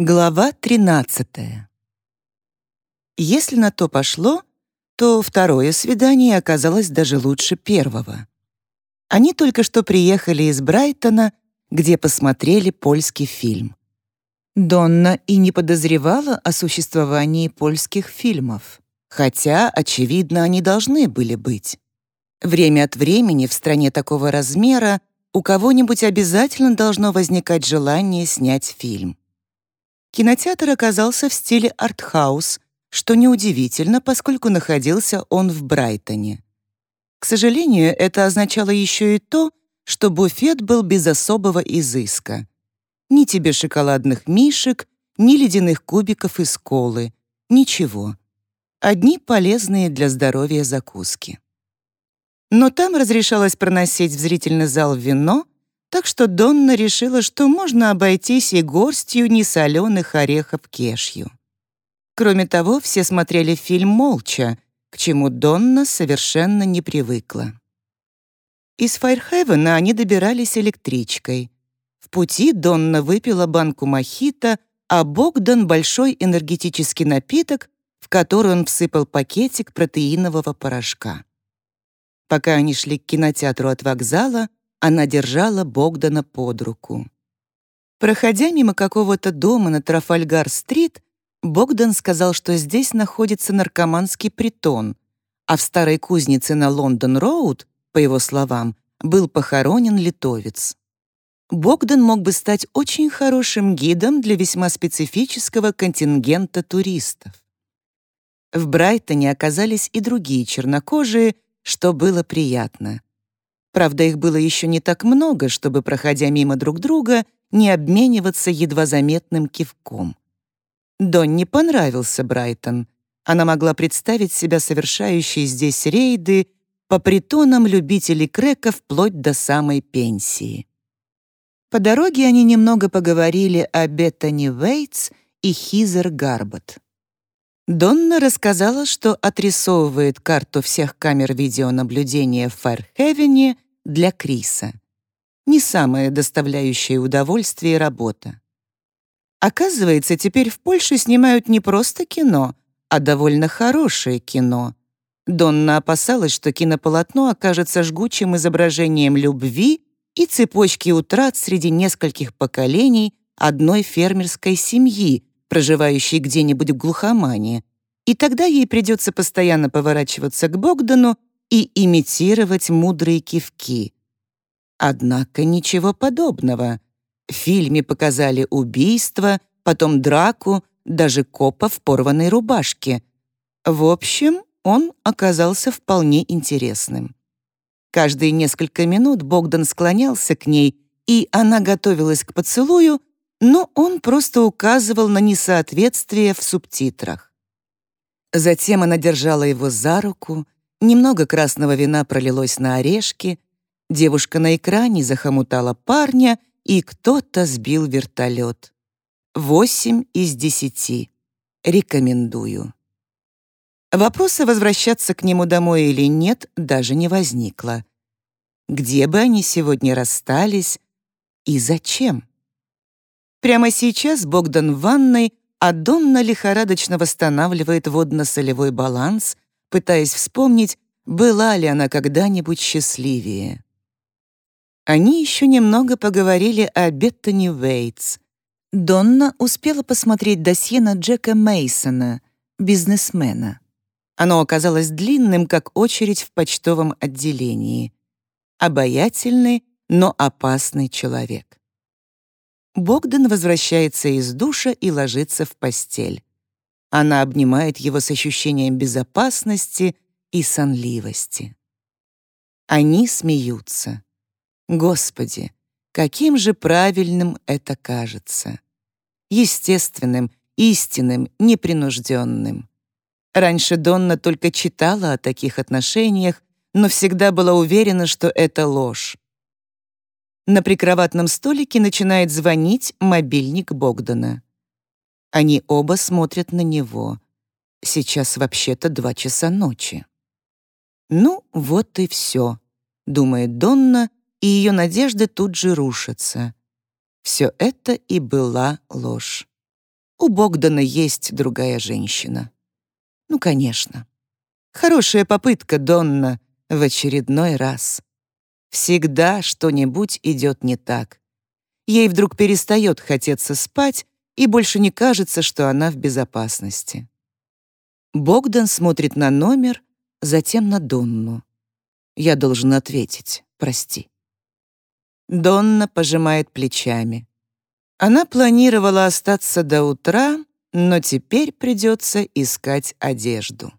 Глава 13. Если на то пошло, то второе свидание оказалось даже лучше первого. Они только что приехали из Брайтона, где посмотрели польский фильм. Донна и не подозревала о существовании польских фильмов, хотя, очевидно, они должны были быть. Время от времени в стране такого размера у кого-нибудь обязательно должно возникать желание снять фильм. Кинотеатр оказался в стиле артхаус, что неудивительно, поскольку находился он в Брайтоне. К сожалению, это означало еще и то, что буфет был без особого изыска. Ни тебе шоколадных мишек, ни ледяных кубиков из колы. Ничего. Одни полезные для здоровья закуски. Но там разрешалось проносить в зрительный зал вино — так что Донна решила, что можно обойтись и горстью несоленых орехов кешью. Кроме того, все смотрели фильм молча, к чему Донна совершенно не привыкла. Из Файрхевена они добирались электричкой. В пути Донна выпила банку мохито, а Богдан — большой энергетический напиток, в который он всыпал пакетик протеинового порошка. Пока они шли к кинотеатру от вокзала, она держала Богдана под руку. Проходя мимо какого-то дома на Трафальгар-стрит, Богдан сказал, что здесь находится наркоманский притон, а в старой кузнице на Лондон-Роуд, по его словам, был похоронен литовец. Богдан мог бы стать очень хорошим гидом для весьма специфического контингента туристов. В Брайтоне оказались и другие чернокожие, что было приятно. Правда, их было еще не так много, чтобы, проходя мимо друг друга, не обмениваться едва заметным кивком. Донне понравился Брайтон. Она могла представить себя совершающей здесь рейды по притонам любителей крека вплоть до самой пенсии. По дороге они немного поговорили о Беттани Вейтс и Хизер Гарбот. Донна рассказала, что отрисовывает карту всех камер видеонаблюдения в Файрхевене для Криса. Не самая доставляющая удовольствие работа. Оказывается, теперь в Польше снимают не просто кино, а довольно хорошее кино. Донна опасалась, что кинополотно окажется жгучим изображением любви и цепочки утрат среди нескольких поколений одной фермерской семьи, проживающей где-нибудь в глухомане, и тогда ей придется постоянно поворачиваться к Богдану и имитировать мудрые кивки. Однако ничего подобного. В фильме показали убийство, потом драку, даже копа в порванной рубашке. В общем, он оказался вполне интересным. Каждые несколько минут Богдан склонялся к ней, и она готовилась к поцелую, но он просто указывал на несоответствие в субтитрах. Затем она держала его за руку, Немного красного вина пролилось на орешки, девушка на экране захомутала парня, и кто-то сбил вертолет. Восемь из десяти. Рекомендую. Вопроса, возвращаться к нему домой или нет, даже не возникло. Где бы они сегодня расстались и зачем? Прямо сейчас Богдан в ванной, а Донна лихорадочно восстанавливает водно-солевой баланс — пытаясь вспомнить, была ли она когда-нибудь счастливее. Они еще немного поговорили о Беттани Уэйтс. Донна успела посмотреть досье на Джека Мейсона, бизнесмена. Оно оказалось длинным, как очередь в почтовом отделении. Обаятельный, но опасный человек. Богдан возвращается из душа и ложится в постель. Она обнимает его с ощущением безопасности и сонливости. Они смеются. Господи, каким же правильным это кажется. Естественным, истинным, непринужденным. Раньше Донна только читала о таких отношениях, но всегда была уверена, что это ложь. На прикроватном столике начинает звонить мобильник Богдана. Они оба смотрят на него. Сейчас вообще-то два часа ночи. «Ну, вот и все», — думает Донна, и ее надежды тут же рушатся. Все это и была ложь. У Богдана есть другая женщина. Ну, конечно. Хорошая попытка, Донна, в очередной раз. Всегда что-нибудь идет не так. Ей вдруг перестает хотеться спать, и больше не кажется, что она в безопасности. Богдан смотрит на номер, затем на Донну. Я должен ответить, прости. Донна пожимает плечами. Она планировала остаться до утра, но теперь придется искать одежду.